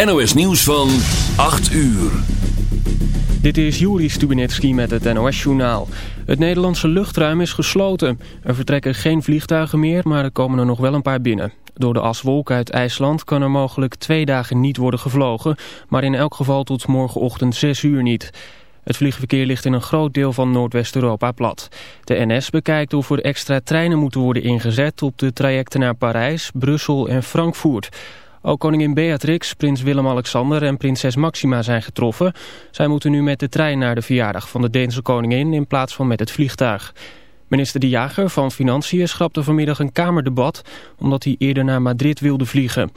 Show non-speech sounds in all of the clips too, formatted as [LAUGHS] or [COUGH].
NOS Nieuws van 8 uur. Dit is Juri Stubenitski met het NOS-journaal. Het Nederlandse luchtruim is gesloten. Er vertrekken geen vliegtuigen meer, maar er komen er nog wel een paar binnen. Door de aswolk uit IJsland kan er mogelijk twee dagen niet worden gevlogen... maar in elk geval tot morgenochtend 6 uur niet. Het vliegverkeer ligt in een groot deel van Noordwest-Europa plat. De NS bekijkt of er extra treinen moeten worden ingezet... op de trajecten naar Parijs, Brussel en Frankfurt... Ook koningin Beatrix, prins Willem-Alexander en prinses Maxima zijn getroffen. Zij moeten nu met de trein naar de verjaardag van de Deense koningin in plaats van met het vliegtuig. Minister De Jager van Financiën schrapte vanmiddag een kamerdebat omdat hij eerder naar Madrid wilde vliegen.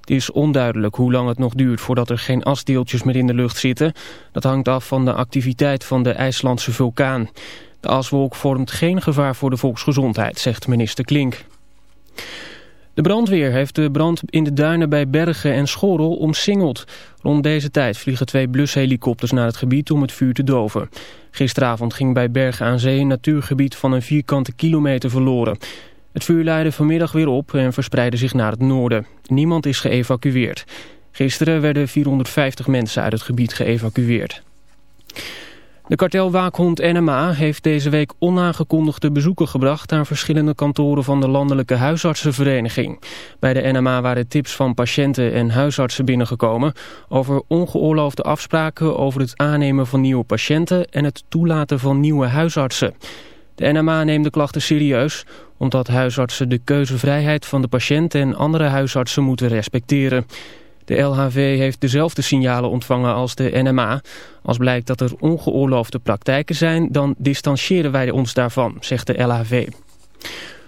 Het is onduidelijk hoe lang het nog duurt voordat er geen asdeeltjes meer in de lucht zitten. Dat hangt af van de activiteit van de IJslandse vulkaan. De aswolk vormt geen gevaar voor de volksgezondheid, zegt minister Klink. De brandweer heeft de brand in de duinen bij Bergen en Schorrel omsingeld. Rond deze tijd vliegen twee blushelikopters naar het gebied om het vuur te doven. Gisteravond ging bij Bergen aan Zee een natuurgebied van een vierkante kilometer verloren. Het vuur leidde vanmiddag weer op en verspreidde zich naar het noorden. Niemand is geëvacueerd. Gisteren werden 450 mensen uit het gebied geëvacueerd. De kartelwaakhond NMA heeft deze week onaangekondigde bezoeken gebracht aan verschillende kantoren van de Landelijke Huisartsenvereniging. Bij de NMA waren tips van patiënten en huisartsen binnengekomen over ongeoorloofde afspraken over het aannemen van nieuwe patiënten en het toelaten van nieuwe huisartsen. De NMA neemt de klachten serieus, omdat huisartsen de keuzevrijheid van de patiënt en andere huisartsen moeten respecteren. De LHV heeft dezelfde signalen ontvangen als de NMA. Als blijkt dat er ongeoorloofde praktijken zijn, dan distancieren wij ons daarvan, zegt de LHV.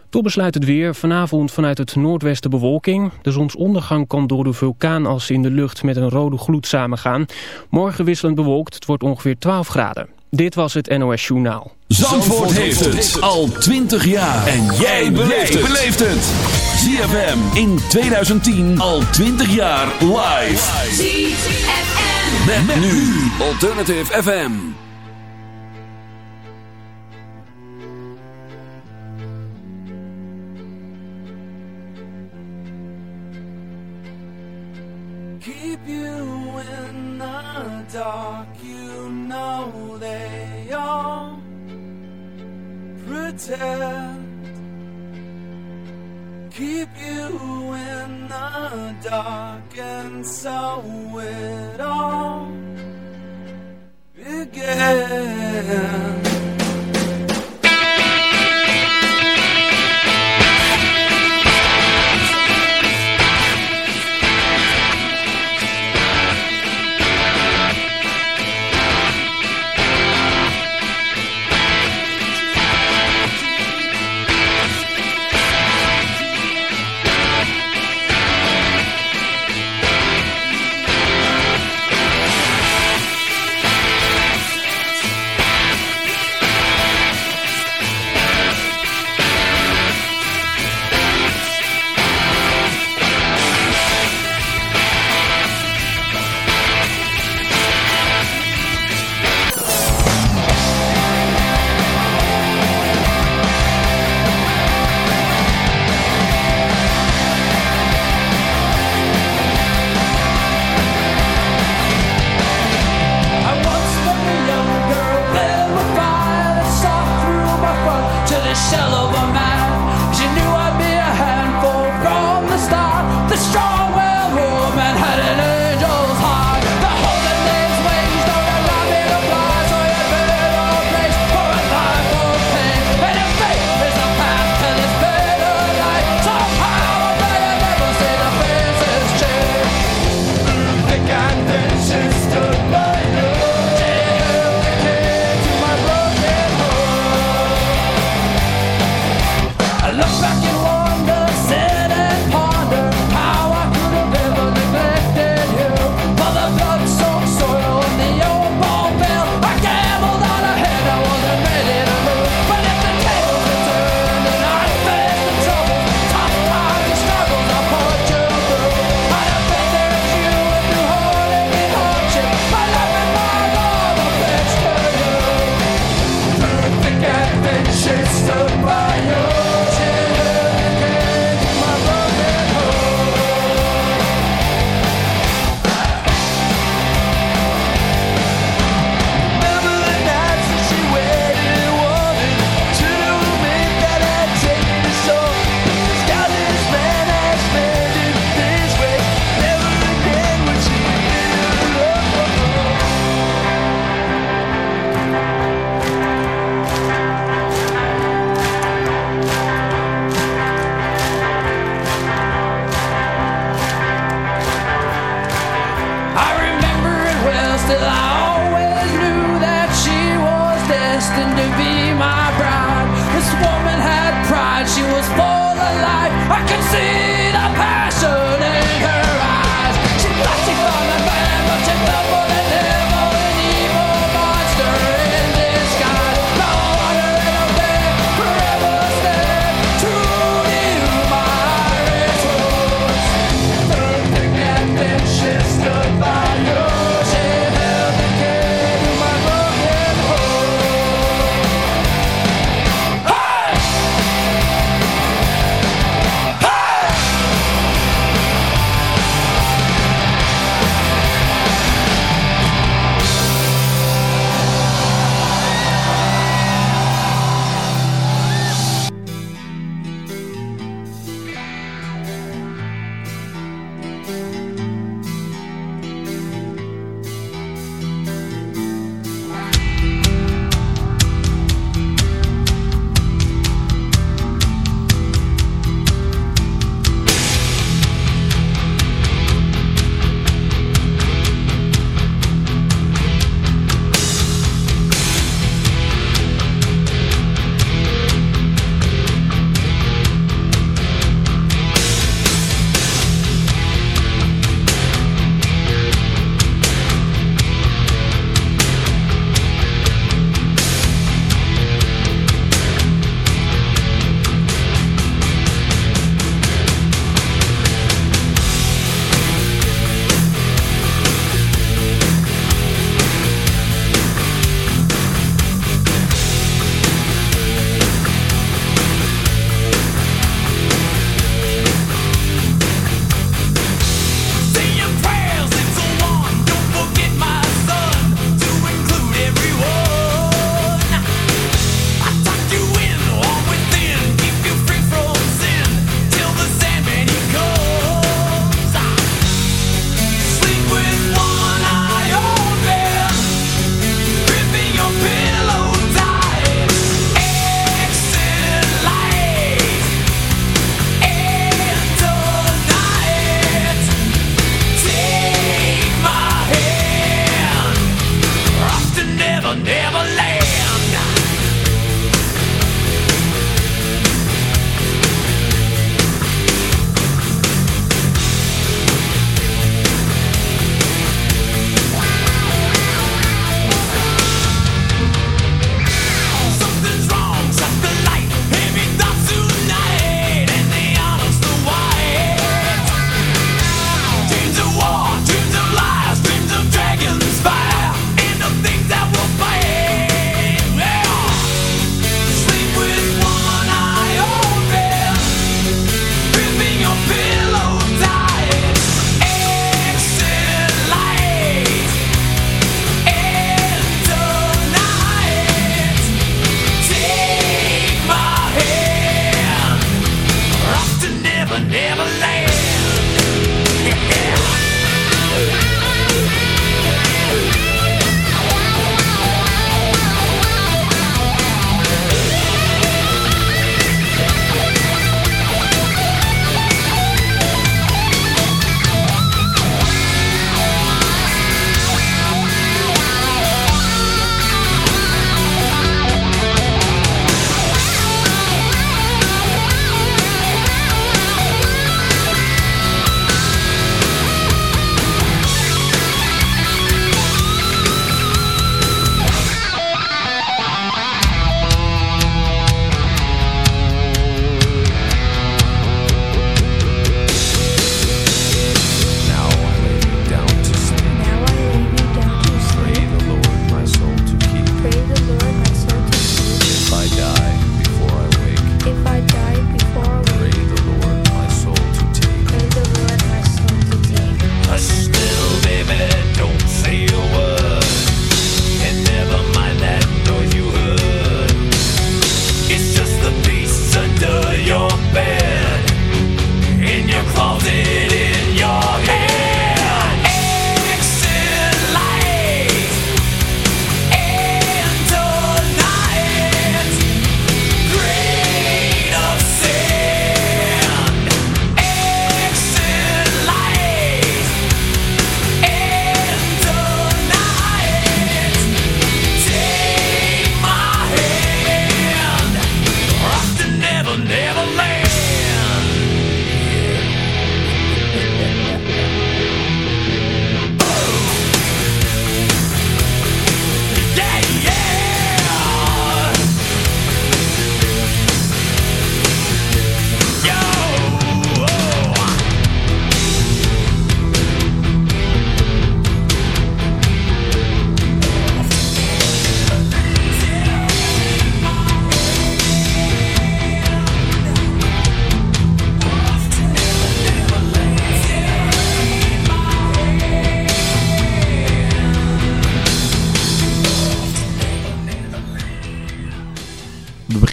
Tot besluit het weer. Vanavond vanuit het noordwesten bewolking. De zonsondergang kan door de vulkaanas in de lucht met een rode gloed samengaan. Morgen wisselend bewolkt. Het wordt ongeveer 12 graden. Dit was het NOS Journaal. Zandvoort, heeft het al 20 jaar. En jij beleeft het. ZFM in 2010 al 20 jaar live. ZFM. Met, met nu Alternative FM. Keep you in the dark, pretend keep you in the dark, and so it all began.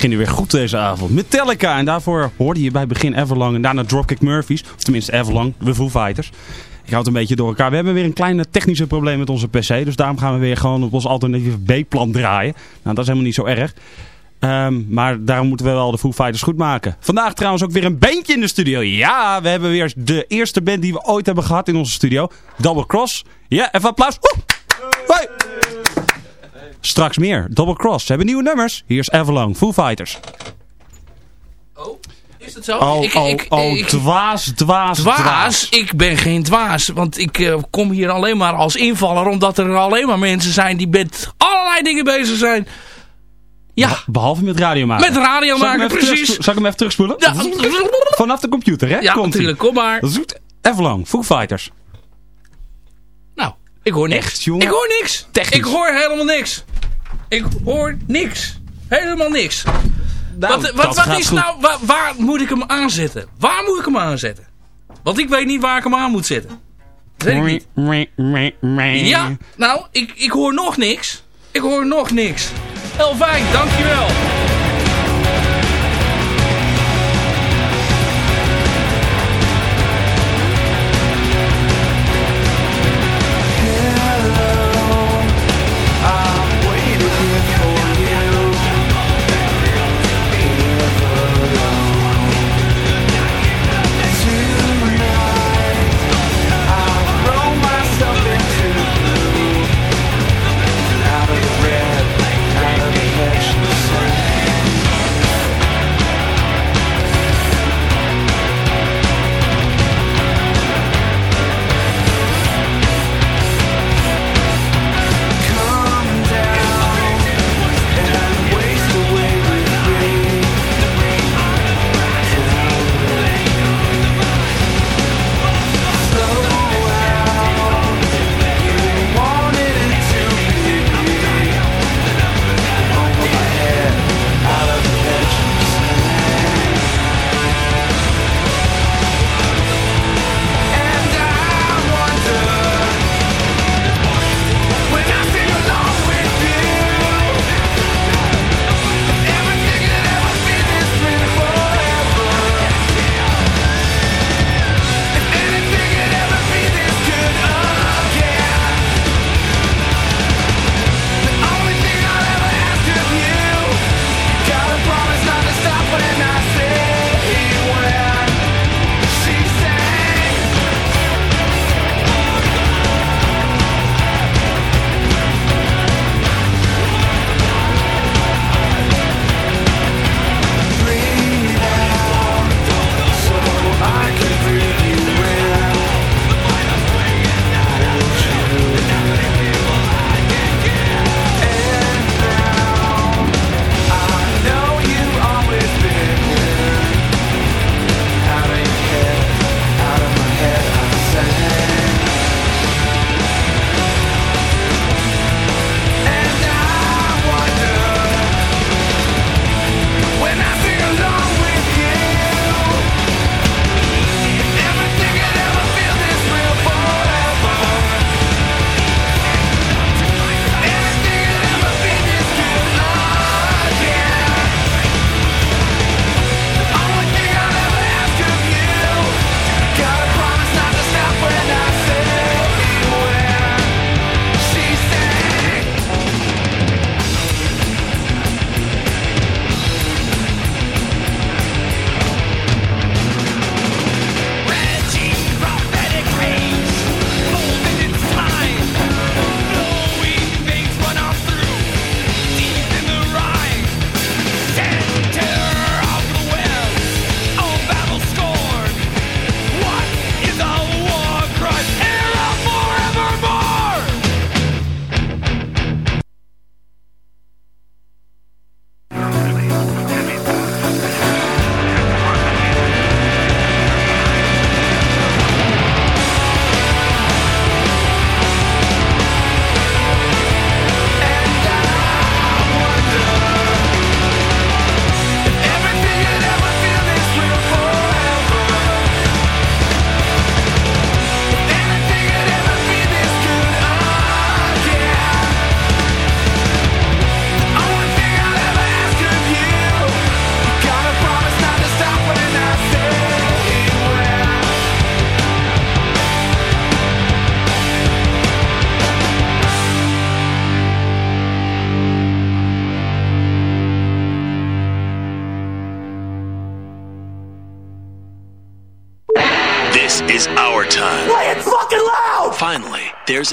Beginnen weer goed deze avond. Metallica. En daarvoor hoorde je bij begin Everlong en daarna Dropkick Murphys. Of tenminste Everlong, de Foo Fighters. Ik houd een beetje door elkaar. We hebben weer een kleine technische probleem met onze PC. Dus daarom gaan we weer gewoon op ons alternatieve B-plan draaien. Nou, dat is helemaal niet zo erg. Um, maar daarom moeten we wel de Foo Fighters goed maken. Vandaag trouwens ook weer een bandje in de studio. Ja, we hebben weer de eerste band die we ooit hebben gehad in onze studio. Double Cross. Ja, even applaus. Straks meer. Double Cross. Ze hebben nieuwe nummers. Hier is Everlong. Foo Fighters. Oh, is dat zo? Oh, ik, oh, ik, oh, ik, dwaas, dwaas, dwaas, dwaas. Ik ben geen dwaas. Want ik uh, kom hier alleen maar als invaller. Omdat er alleen maar mensen zijn die met allerlei dingen bezig zijn. Ja. Behalve met radio maken. Met radio maken, precies. Zal ik hem even terugspoelen? Ja. Vanaf de computer, hè? Ja, Komt natuurlijk. Kom maar. Zoet Everlong. Foo Fighters. Nou, ik hoor niks. Echt, ik hoor niks. Technisch. Ik hoor helemaal niks. Ik hoor niks. Helemaal niks. Nou, wat wat, wat is goed. nou, waar, waar, moet ik hem aanzetten? Waar moet ik hem aanzetten? Want ik weet niet waar ik hem aan moet zetten. Dat weet ik niet. Ja, nou, ik, ik hoor nog niks. Ik hoor nog niks. Heel fijn, dankjewel.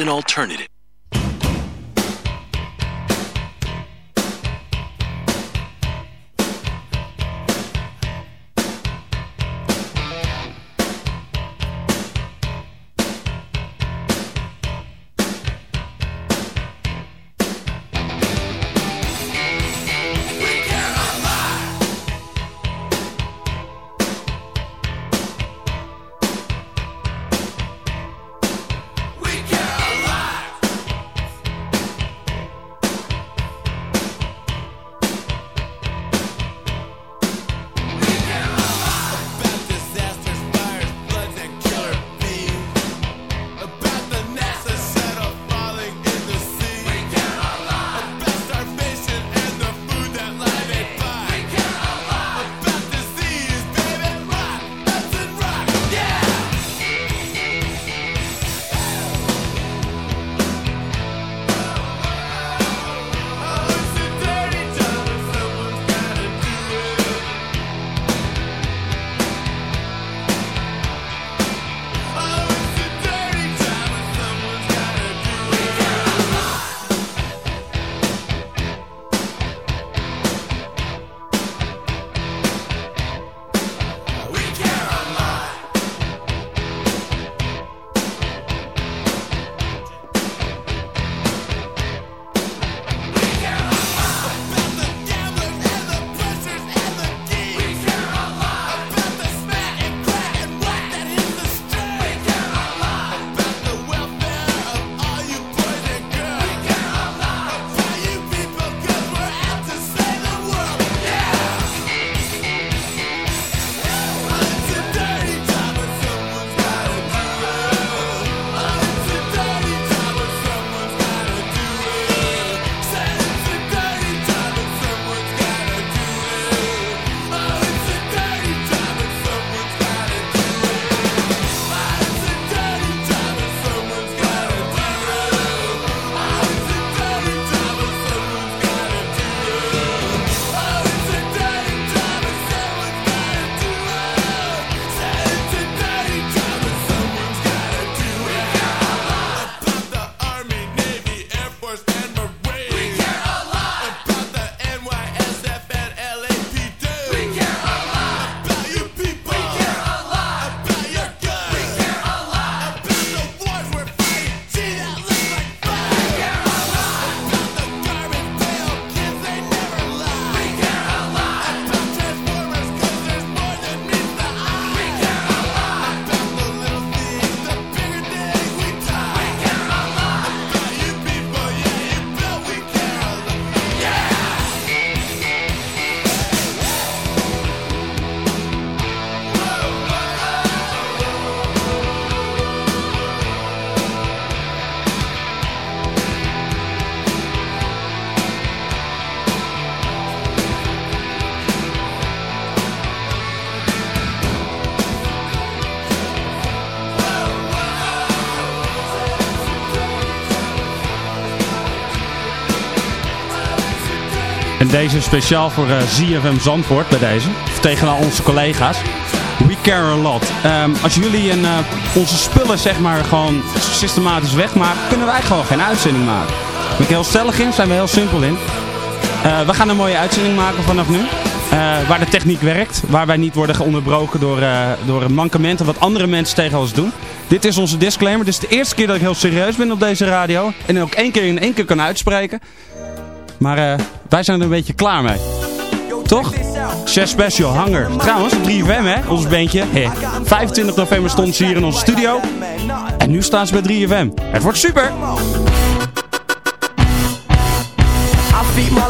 An alternative. Deze speciaal voor uh, eh, ZFM Zandvoort bij deze. Tegen onze collega's. We care a lot. Um, als jullie een, uh, onze spullen zeg maar gewoon systematisch wegmaken, kunnen wij gewoon geen uitzending maken. Daar ben ik heel stellig in, zijn we heel simpel in. Uh, we gaan een mooie uitzending maken vanaf nu. waar de techniek werkt. Waar wij niet worden onderbroken door, door mankementen wat andere mensen tegen ons doen. Dit is onze disclaimer. Dit is de eerste keer dat ik heel serieus ben op deze radio. En ook één keer in één keer kan uitspreken. Maar uh, wij zijn er een beetje klaar mee. Toch? Chef Special, Hanger. Trouwens, 3FM hè, ons bandje. Hey, 25 november stond ze hier in onze studio. En nu staan ze bij 3FM. Het wordt super! my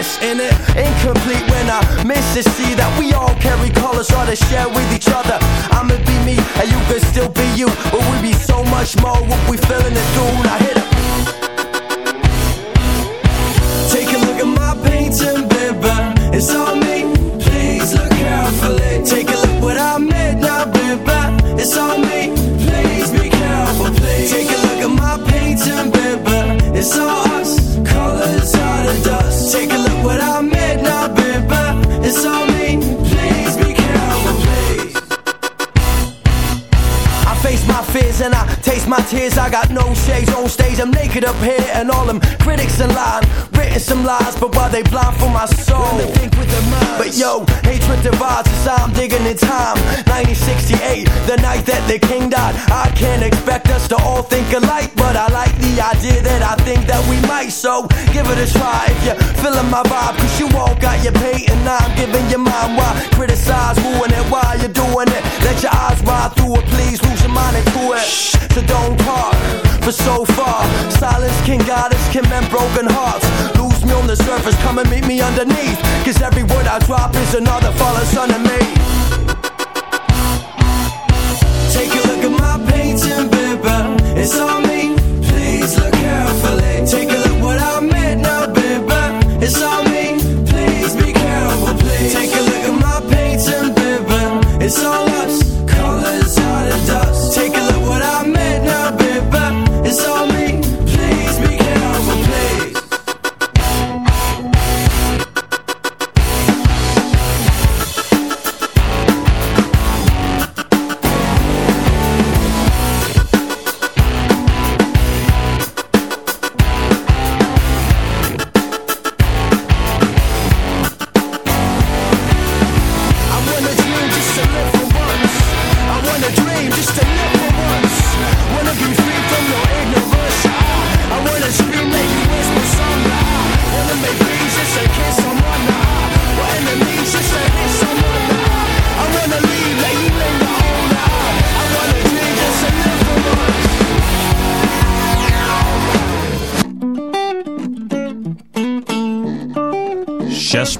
risk. In it, incomplete when I miss to see that we all carry colors, try to share with each other. I'ma be me, and you could still be you. But we be so much more what we feeling it through. Now hit it. Take a look at my painting, baby. It's on me. Please look carefully. Take a look what I made now, baby. It's on me. Please be careful, please. Take a look at my painting, baby. It's all fears and I taste my tears. I got no shades on stage. I'm naked up here and all them critics in line. Written some lies, but while they blind for my soul. They think with their minds. But yo, hatred divides us. I'm digging in time. 1968, the night that the king died. I can't expect us to all think alike, but I like the idea that I think that we might. So give it a try if you're feeling my vibe. Cause you all got your pay and I'm giving you mine. Why criticize, ruin it while you're doing it? Let your eyes ride through it, please lose your mind into it. Shh, So don't talk for so far. Silence can guide us, can mend broken hearts. Lose me on the surface, come and meet me underneath. Cause every word I drop is another fallen son of me. Take a look at my painting, baby. It's on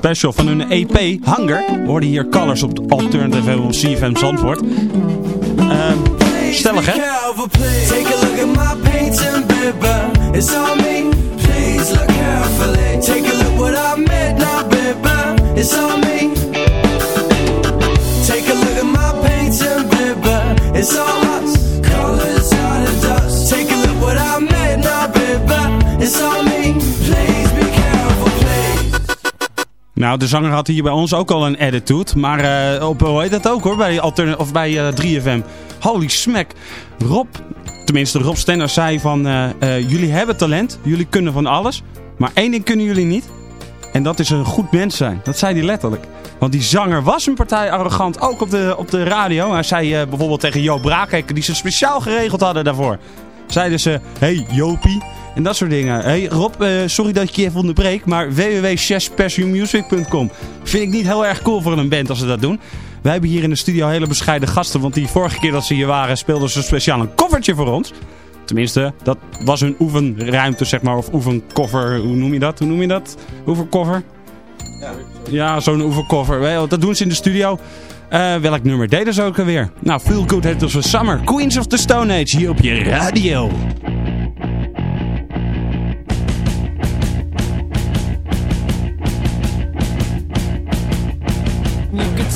Special van hun EP Hunger. We hoorden hier Colors op Alternative FM op CFM Zandvoort. Ehm stellig hè? Take a look at my painting, baby. It's on me. Please look carefully. Take a look what I made now, baby. It's on me. Nou, de zanger had hier bij ons ook al een attitude. Maar eh, op, hoe heet dat ook hoor, bij, Altern of bij eh, 3FM. Holy smack. Rob, tenminste Rob Stenner zei van... eh, eh, jullie hebben talent, jullie kunnen van alles. Maar één ding kunnen jullie niet. En dat is een goed mens zijn. Dat zei hij letterlijk. Want die zanger was een partij arrogant, ook op de, op de radio. Hij zei eh, bijvoorbeeld tegen Joop Braakhekken, die ze speciaal geregeld hadden daarvoor. Zeiden ze, hey Jopie, en dat soort dingen. Hey Rob, eh, sorry dat ik je even onderbreek, maar www.chesspassionmusic.com vind ik niet heel erg cool voor een band als ze dat doen. Wij hebben hier in de studio hele bescheiden gasten, want die vorige keer dat ze hier waren speelden ze speciaal een koffertje voor ons. Tenminste, dat was hun oefenruimte, zeg maar, of oefenkoffer, hoe noem je dat? Hoe noem je dat? Oefenkoffer? Ja, zo'n oefenkoffer. Dat doen ze in de studio. Eh, welk nummer deden ze ook alweer? Nou, Feel Good dus een Summer. Queens of the Stone Age hier op je radio. You could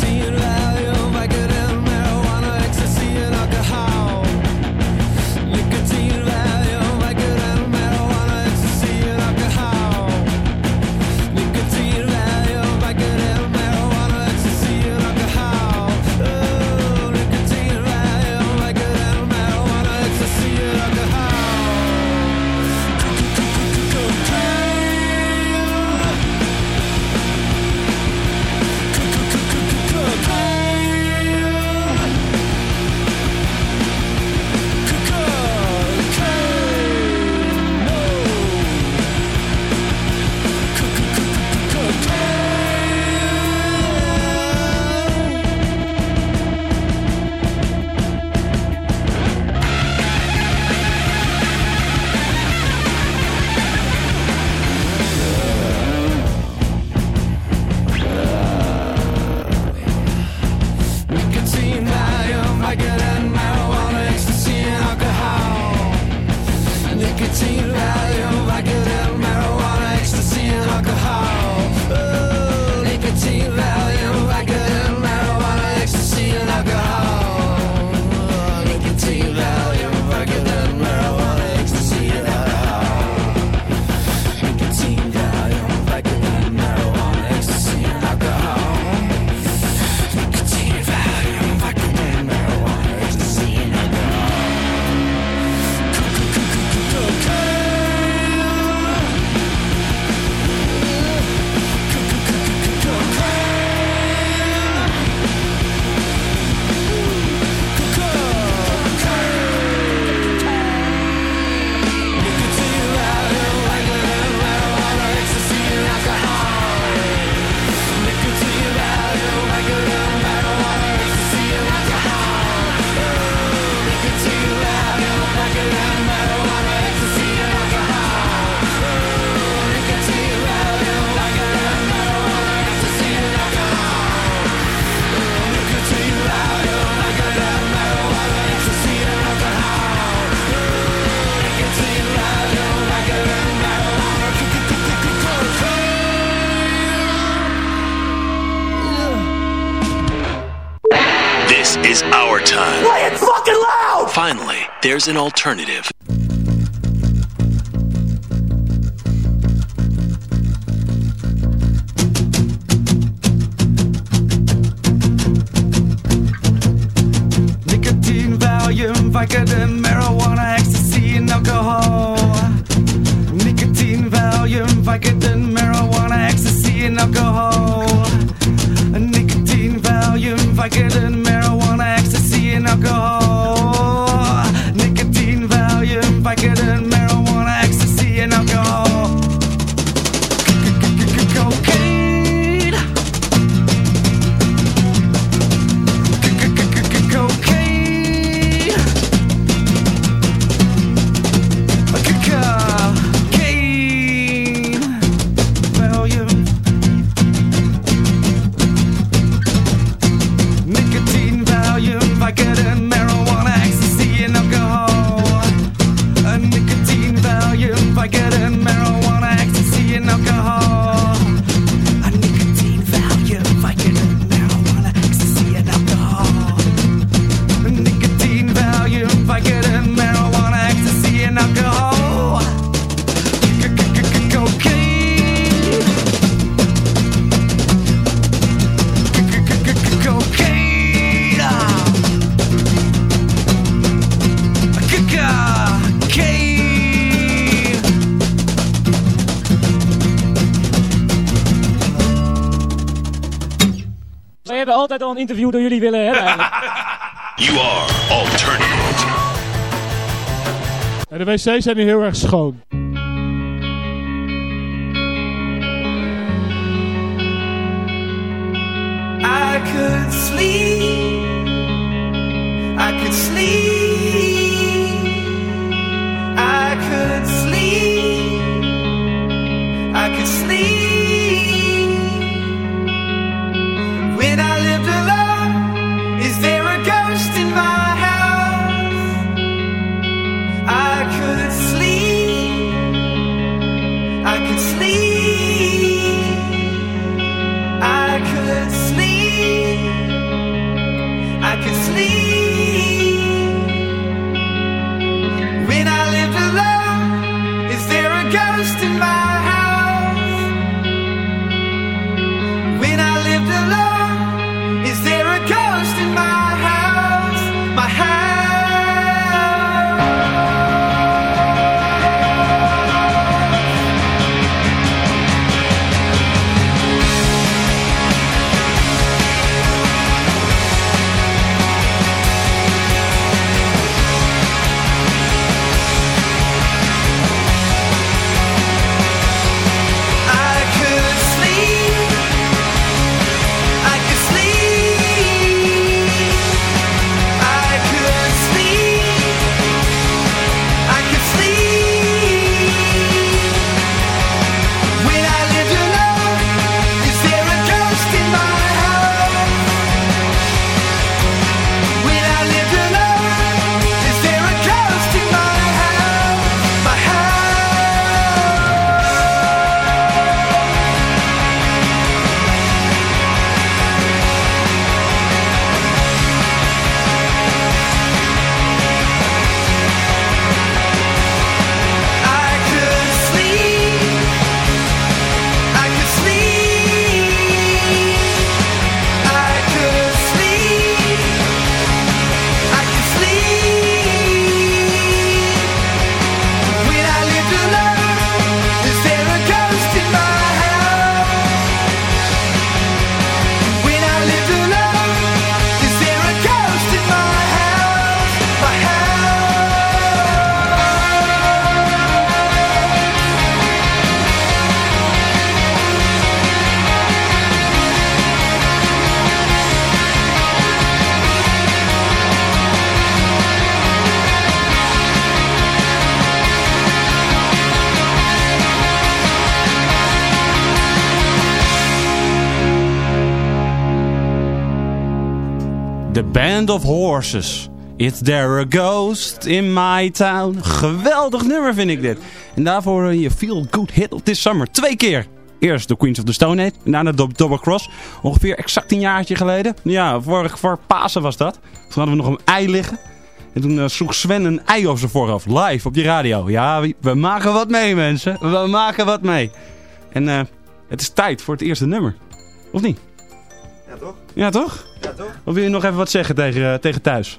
is our time. Play it fucking loud! Finally, there's an alternative. Altijd al een interview door jullie willen hebben eigenlijk. [LAUGHS] You are alternative. En de wc's zijn hier heel erg schoon. I could sleep. I could sleep. Band of Horses. Is there a ghost in my town? Geweldig nummer vind ik dit. En daarvoor je Feel Good Hit of This Summer. Twee keer. Eerst de Queens of the Stone Age. En daarna de Double Cross. Ongeveer exact een jaartje geleden. Ja, vorig voor Pasen was dat. Toen hadden we nog een ei liggen. En toen uh, sloeg Sven een ei over zijn vooraf Live op die radio. Ja, we, maken wat mee mensen. We maken wat mee. En eh, het is tijd voor het eerste nummer. Of niet? Ja toch? Ja, toch? Ja, toch? Of wil je nog even wat zeggen tegen, eh, tegen thuis?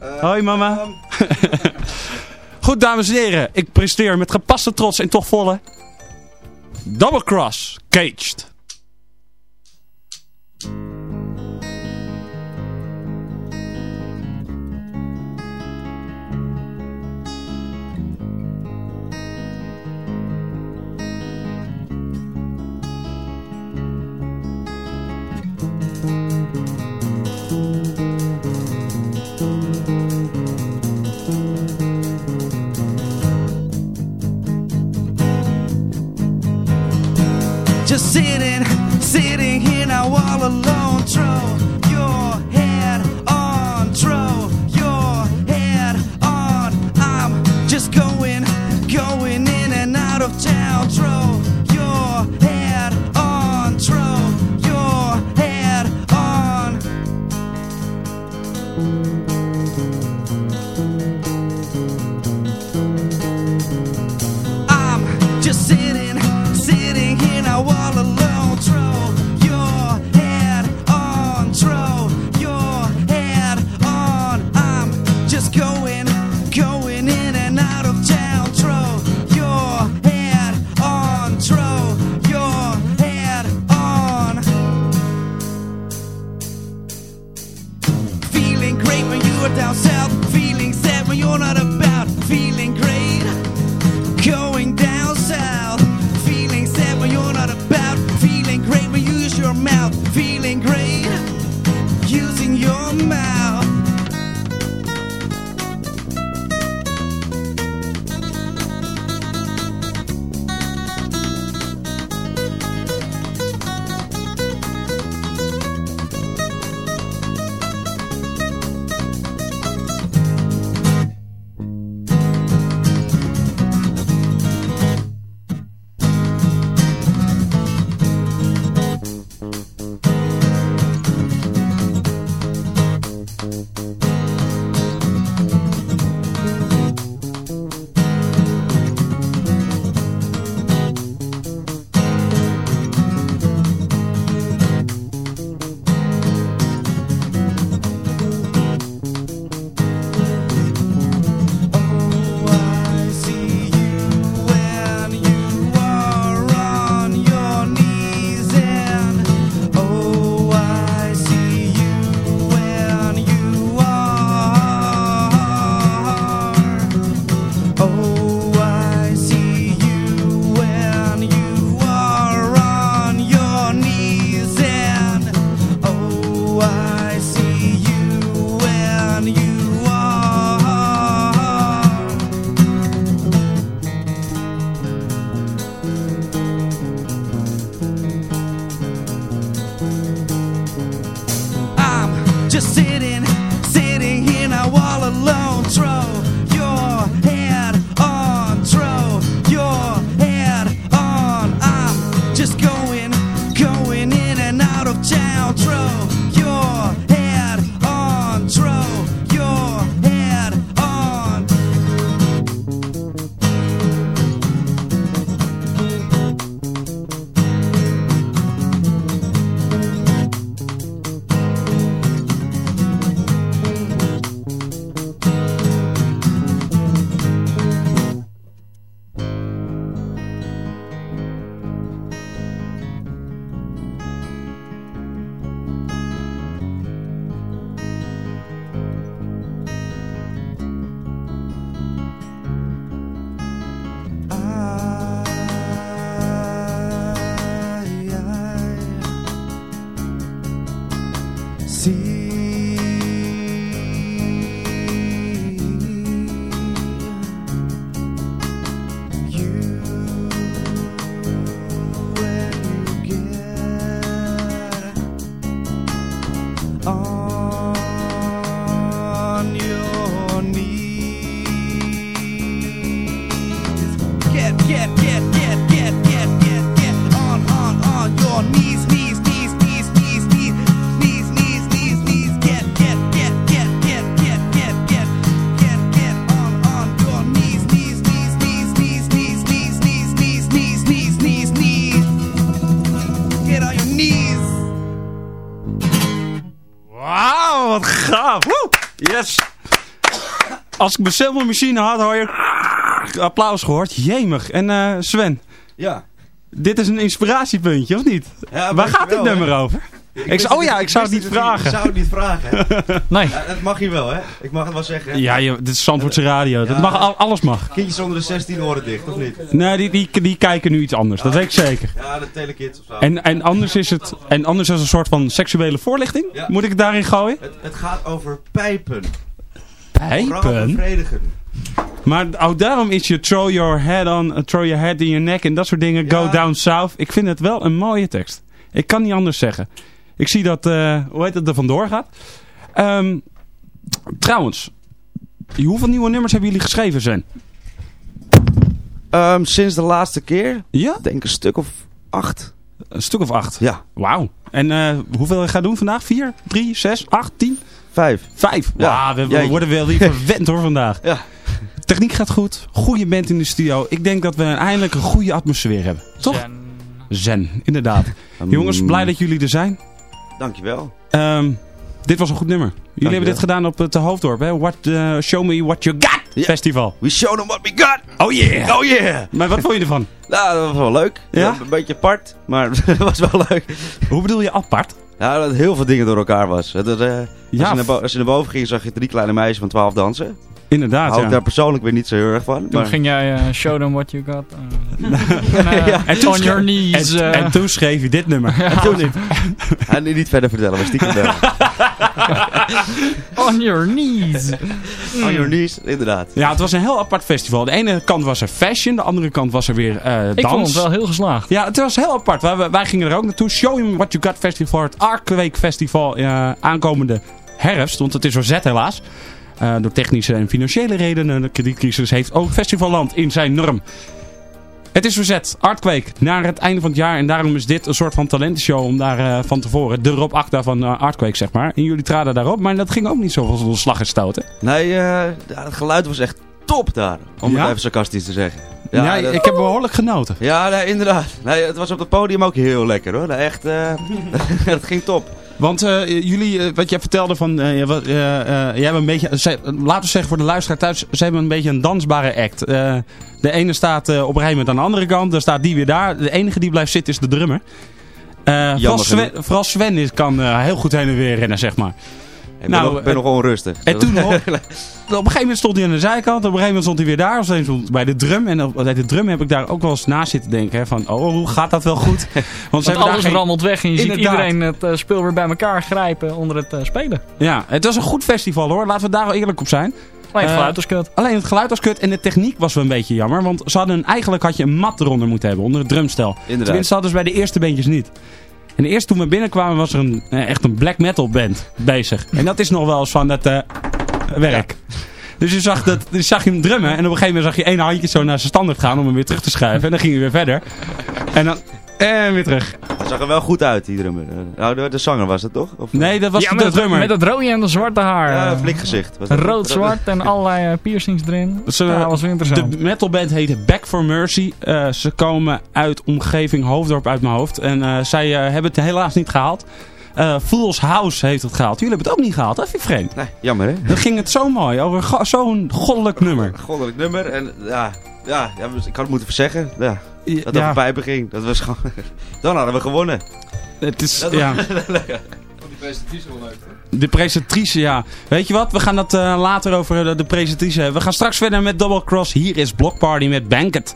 Eh, Hoi mama. Eh, [LAUGHS] Goed, dames en heren. Ik presteer met gepaste trots en toch volle... Double Cross Caged. Als ik mijn Selma-machine had, hoor je applaus gehoord. Jemig. En uh, Sven? Ja? Dit is een inspiratiepuntje, of niet? Ja, Waar gaat dit nummer over? Ik, oh ja, ik zou het niet vragen. Ik zou het niet vragen. nee. dat mag je wel, hè? Ik mag het wel zeggen. Ja, je, dit is Zandvoortse radio. dat mag, alles mag. Kindjes onder de 16 horen dicht, of niet? Nee, die, die, die kijken nu iets anders. dat weet ik zeker. Ja, de telekids of zo. En, en, anders is het en anders is een soort van seksuele voorlichting? Moet ik het daarin gooien? Het, het gaat over pijpen. Pijpen? Maar oh, daarom is je throw your head on, throw your head in your neck en dat soort dingen, go down south. Ik vind het wel een mooie tekst. Ik kan niet anders zeggen. Ik zie dat, uh, hoe heet het, er vandoor gaat. Um, trouwens, hoeveel nieuwe nummers hebben jullie geschreven, zijn? Um, sinds de laatste keer? Ja? Ik denk een stuk of acht. Een stuk of acht? Ja. Wauw. En uh, hoeveel ga je doen vandaag? Vier, drie, zes, acht, tien? Vijf. Vijf? Ja. Wow, we, worden wel weer verwend hoor vandaag. Ja. Techniek gaat goed. Goede band in de studio. Ik denk dat we eindelijk een goede atmosfeer hebben. Toch? Zen. Zen, inderdaad. Jongens, blij dat jullie er zijn. Dankjewel. Um, dit was een goed nummer. Jullie hebben dit gedaan op het uh, Hoofddorp, hè? What, uh, show me what you got festival. We show them what we got. Oh yeah. Oh yeah. Maar wat vond je ervan? Nou, dat was wel leuk. Ja? Een beetje apart, maar [LAUGHS] het was wel leuk. Hoe bedoel je apart? Ja, dat heel veel dingen door elkaar was. Uh, als, naar als je naar boven ging, zag je drie kleine meisjes van 12 dansen. Inderdaad, Hou ik daar persoonlijk weer niet zo heel erg van. Toen ging jij uh, show them what you got. [LAUGHS] Uh, en, ja. en on your knees. En, en, toen schreef je dit nummer. Ja. En toen niet. [LAUGHS] En niet verder vertellen, maar stiekem wel. [LAUGHS] on your knees. on your knees, inderdaad. Ja, het was een heel apart festival. De ene kant was er fashion, de andere kant was er weer uh, dans. Ik vond het wel heel geslaagd. Ja, het was heel apart. Wij, wij gingen er ook naartoe. Show him what you got festival. Het Arkweek festival aankomende herfst. Want het is zo helaas. Uh, door technische en financiële redenen. De kredietcrisis heeft ook Festivalland in zijn norm. Het is verzet, Artquake, naar het einde van het jaar. En daarom is dit een soort van talentenshow om daar uh, van tevoren. De Rob Acta van uh, Artquake, zeg maar. En jullie traden daarop, maar dat ging ook niet zo van slag en stoot, hè? Nee, het geluid was echt top daar. Om ja? het even sarcastisch te zeggen. Ja, ja dat... ik heb behoorlijk genoten. Ja, nee, inderdaad. Nee, het was op het podium ook heel lekker, hoor. Echt, [LAUGHS] het ging top. Want uh, jullie, uh, wat jij vertelde van, uh, wat, jij hebt een beetje, ze, laten we zeggen voor de luisteraar thuis, ze hebben een beetje een dansbare act. de ene staat op een gegeven aan de andere kant, dan staat die weer daar. De enige die blijft zitten is de drummer. vooral, Sven, vooral Sven is, kan heel goed heen en weer rennen, zeg maar. Ik ben, nou, nog, ben nog onrustig. En toen [LAUGHS] nog, op een gegeven moment stond hij aan de zijkant. Op een gegeven moment stond hij weer daar. Of stond bij de drum. En op, bij de drum heb ik daar ook wel eens na zitten denken. Hè, van, oh, hoe gaat dat wel goed? Want, [LAUGHS] Want ze alles geen... rammelt weg. En je Inderdaad. ziet iedereen het uh, speel weer bij elkaar grijpen onder het uh, spelen. Ja, het was een goed festival hoor. Laten we daar wel eerlijk op zijn. Alleen het geluid was kut. Alleen het geluid was kut en de techniek was wel een beetje jammer. Want ze hadden, eigenlijk had je een mat eronder moeten hebben, onder het drumstel. Inderdaad. Tenminste hadden ze bij de eerste bandjes niet. En eerst toen we binnenkwamen was er een, echt een black metal band bezig. En dat is nog wel eens van het uh, werk. Dus je zag, dat, je zag hem drummen en op een gegeven moment zag je één handje zo naar zijn standaard gaan om hem weer terug te schuiven. En dan ging hij weer verder. En dan... En weer terug. Hij zag er wel goed uit, die drummer. Nou, de, de zanger was het toch? Of, nee, dat was ja, de, met, drummer. Met dat rode en dat zwarte haar. Ja, een flik gezicht. Rood-zwart en allerlei uh, piercings erin. Dat ja, was interessant. De metalband heette Back for Mercy. Uh, ze komen uit omgeving Hoofddorp uit mijn hoofd. En uh, zij hebben het helaas niet gehaald. Uh, Fool's House heeft het gehaald. Jullie hebben het ook niet gehaald. Dat vind ik vreemd. Nee, jammer hè. Dan ging het zo mooi. Over zo'n goddelijk nummer. Goddelijk nummer. En ja, ja, ja, ik had het moeten verzeggen. Ja. Dat ja. voorbij ging. Dat was gewoon... [LAUGHS] Dan hadden we gewonnen. Het is... [LAUGHS] ja. Die presentatrice wel leuk. De presentatrice, ja. Weet je wat? We gaan dat uh, later over de, de presentatrice hebben. We gaan straks verder met Double Cross. Hier is Block Party met Banket.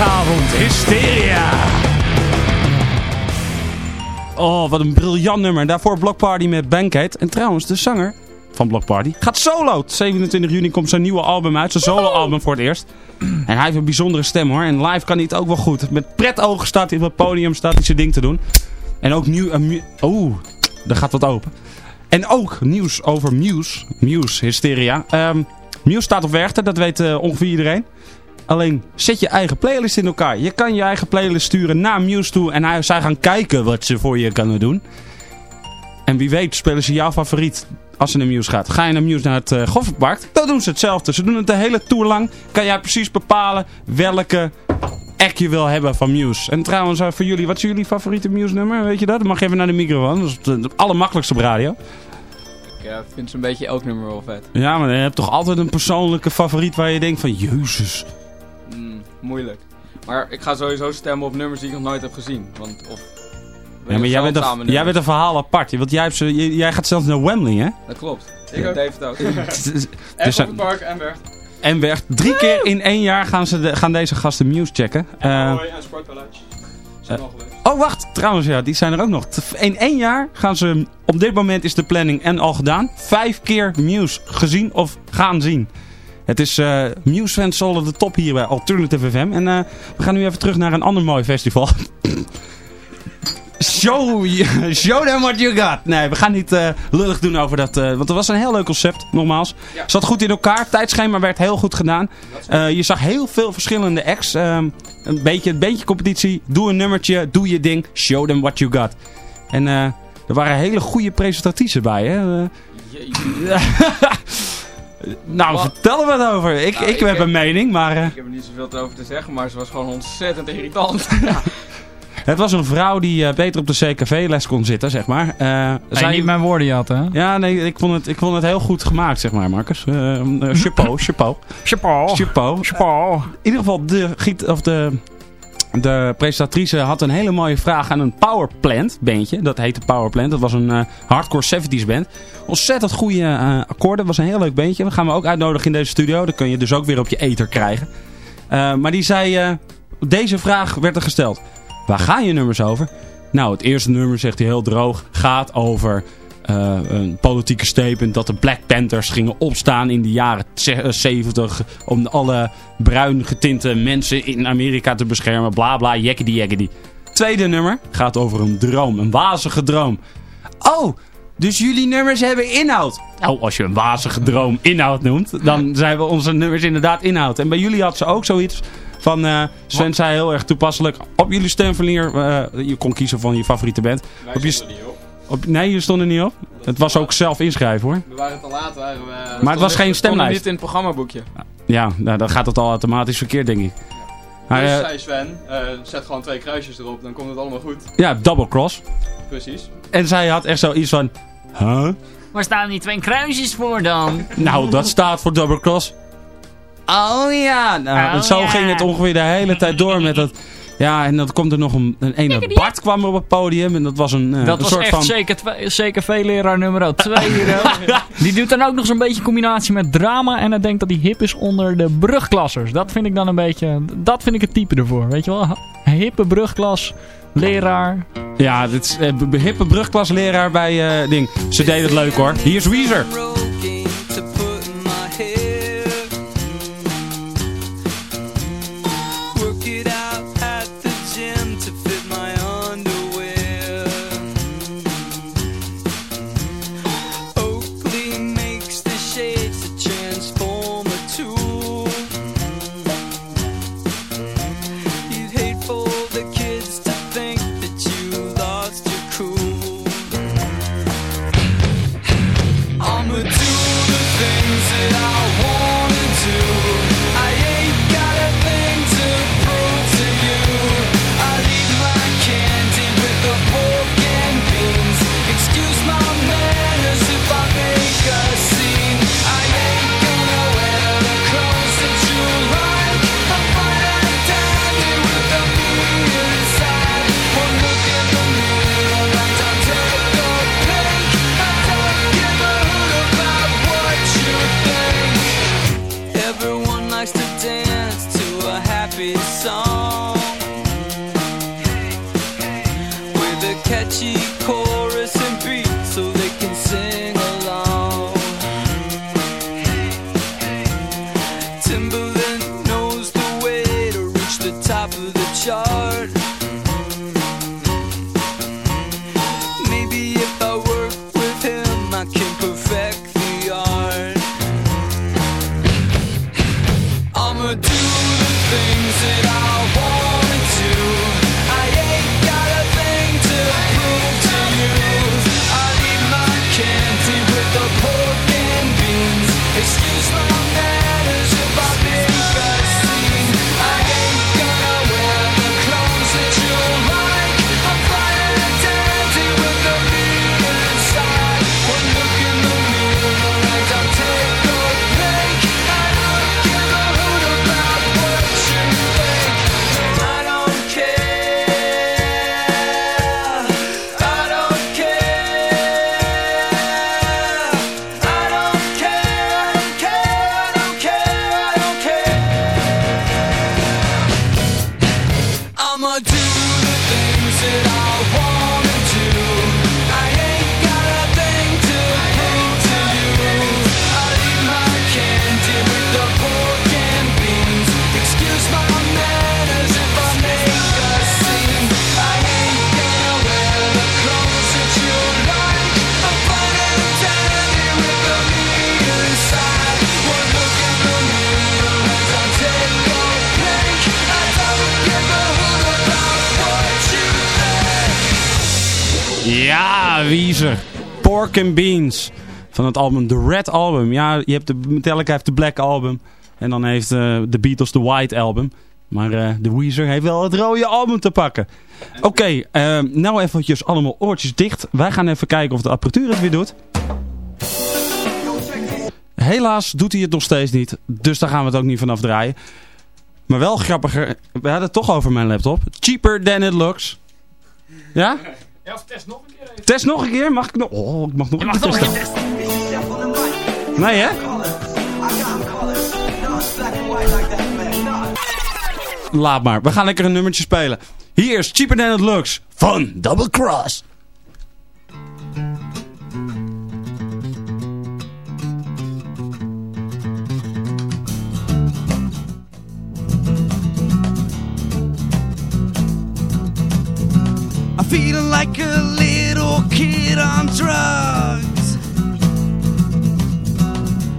Donderdagavond. Hysteria. Oh, wat een briljant nummer. Daarvoor Block Party met Bankhead. En trouwens, de zanger van Block Party gaat solo. 27 juni komt zijn nieuwe album uit. Zijn solo-album voor het eerst. En hij heeft een bijzondere stem hoor. En live kan hij het ook wel goed. Met pret ogen staat hij op het podium staat hij zijn ding te doen. En ook nieuw... Oeh, daar gaat wat open. En ook nieuws over Muse. Muse, Hysteria. Um, Muse staat op Werchter, dat weet uh, ongeveer iedereen. Alleen zet je eigen playlist in elkaar. Je kan je eigen playlist sturen naar Muse toe. En zij gaan kijken wat ze voor je kunnen doen. En wie weet spelen ze jouw favoriet als ze naar Muse gaat. Ga je naar Muse naar het uh, Goffertpark, dan doen ze hetzelfde. Ze doen het de hele tour lang. Kan jij precies bepalen welke act je wil hebben van Muse. En trouwens, uh, voor jullie, wat is jullie favoriete Muse nummer? Weet je dat? Dan mag je even naar de microfoon. Dat is het, het allermakkelijkste op radio. Ik uh, vind zo'n beetje elk nummer wel vet. Ja, maar je hebt toch altijd een persoonlijke favoriet waar je denkt van... Jezus, moeilijk. Maar ik ga sowieso stemmen op nummers die ik nog nooit heb gezien. Want of ja, maar jij bent, een, jij bent een verhaal apart. Want jij, hebt ze, jij gaat zelfs naar Wembley, hè? Dat klopt. Ik ook. David ook. [LAUGHS] [LAUGHS] dus, en Park en Wercht. En Wercht. Drie keer in één jaar gaan, ze de, gaan deze gasten Muse checken. En uh, Village. Zijn uh, al geweest. Oh, wacht. Trouwens, ja, die zijn er ook nog. In één jaar gaan ze... Op dit moment is de planning en al gedaan. Vijf keer Muse gezien of gaan zien. Het is uh, Muse Fans Solo de top hier bij Alternative FM. En uh, we gaan nu even terug naar een ander mooi festival. [LAUGHS] show, show them what you got. Nee, we gaan niet uh, lullig doen over dat. Uh, want het was een heel leuk concept, nogmaals. Ja. Zat goed in elkaar. Tijdschema werd heel goed gedaan. Uh, je zag heel veel verschillende acts. een, beetje, een beetje competitie. Doe een nummertje, doe je ding. Show them what you got. En er waren hele goede presentaties bij. Hè? [LAUGHS] nou, wat? vertel er wat over. Ik, nou, ik, ik, heb een mening, maar... Ik heb er niet zoveel over te zeggen, maar ze was gewoon ontzettend irritant. [LAUGHS] Het was een vrouw die uh, beter op de CKV-les kon zitten, zeg maar. Uh, zij niet mijn woorden had, hè? Ja, nee, ik vond het, ik vond het heel goed gemaakt, zeg maar, Marcus. Uh, chapeau, [LAUGHS] chapeau. Chapeau. Chapeau. Chapeau. in ieder geval, de, giet, of de, de presentatrice had een hele mooie vraag aan een Powerplant bandje. Dat heette Powerplant. Dat was een hardcore 70s band. Ontzettend goede akkoorden. was een heel leuk bandje. Dat gaan we ook uitnodigen in deze studio. Dat kun je dus ook weer op je ether krijgen. maar die zei... deze vraag werd er gesteld. Waar gaan je nummers over? Nou, het eerste nummer, zegt hij heel droog, gaat over uh, een politieke statement dat de Black Panthers gingen opstaan in de jaren 70 om alle bruin getinte mensen in Amerika te beschermen. Bla bla, jekkedy jekkedy. Tweede nummer gaat over een droom, een wazige droom. Oh, dus jullie nummers hebben inhoud. Nou, als je een wazige droom inhoud noemt, dan [LAUGHS] zijn we onze nummers inderdaad inhoud. En bij jullie had ze ook zoiets van uh, Sven zei heel erg toepasselijk. Op jullie stemverlier, uh, je kon kiezen van je favoriete band. Op je, op. Nee, je stond er niet op. Het was ook zelf inschrijven hoor. We waren te laat. Waren we, maar het was geen stemlijst. niet in het programmaboekje. Ja, nou, dan gaat het al automatisch verkeerd denk ik. Maar, dus zei Sven, uh, zet gewoon twee kruisjes erop, dan komt het allemaal goed. Ja, double cross. Precies. En zij had echt zoiets van, huh? Waar staan die twee kruisjes voor dan? Nou, dat staat voor double cross. Oh ja. Nou, oh, zo ging het ongeveer de hele tijd door met dat... Ja, en dan komt er nog een, een ene Bart kwam op het podium en dat was een, uh, dat een was soort echt van... zeker, zeker veel leraar nummer 2 [LAUGHS] Die doet dan ook nog zo'n beetje combinatie met drama en dan denkt dat hij hip is onder de brugklassers. Dat vind ik dan een beetje, dat vind ik het type ervoor, weet je wel. Hippe brugklas, leraar. Ja, dit is uh, hippe brugklasleraar bij uh, ding. Ze deed het leuk hoor. Hier is Weezer. Weezer. 起。Het album The Red Album. Ja, je hebt de, Metallica heeft de Black Album. En dan heeft uh, de Beatles de White Album. Maar uh, de Weezer heeft wel het rode album te pakken. Oké, okay, uh, nou eventjes allemaal oortjes dicht. Wij gaan even kijken of de apparatuur het weer doet. Helaas doet hij het nog steeds niet. Dus daar gaan we het ook niet vanaf draaien. Maar wel grappiger. We hadden het toch over mijn laptop. Cheaper than it looks. Ja? Ja, of test nog een keer even. Test nog een keer? Mag ik nog? Oh, ik mag nog een keer testen. Nee, hè? Laat maar. We gaan lekker een nummertje spelen. Hier is Cheaper Than It Looks van Double Cross. Feeling like a little kid on drugs.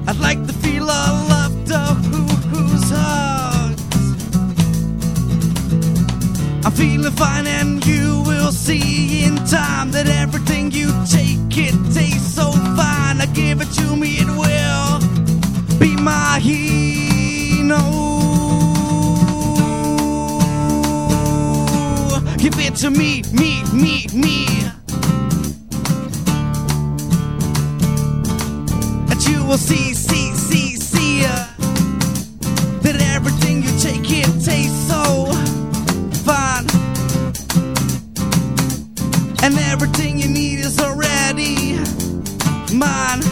I'd like to feel all loved up who who's hugs. I'm feeling fine, and you will see in time that everything you take it tastes so fine. I give it to me, it will be my hero. Give it to me, me, me, me. And you will see, see, see, see uh, that everything you take it tastes so fine. And everything you need is already mine.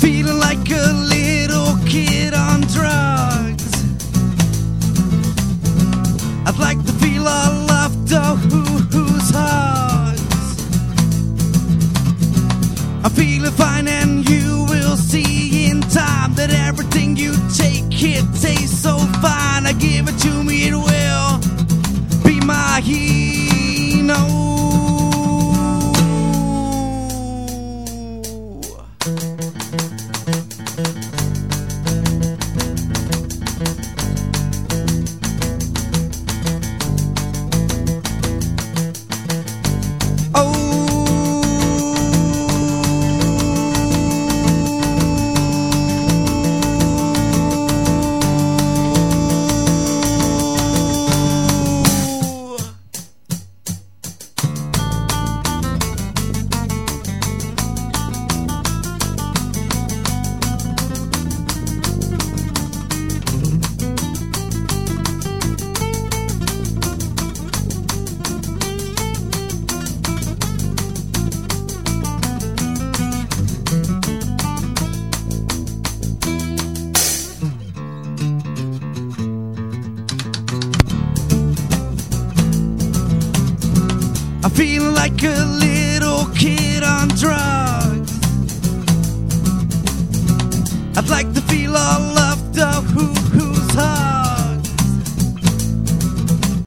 Feeling like a little kid on drugs. I'd like to feel all loved who, who's hugs. I'm feeling fine, and you will see in time that everything you take it tastes so fine. I give it to me, it will be my hero.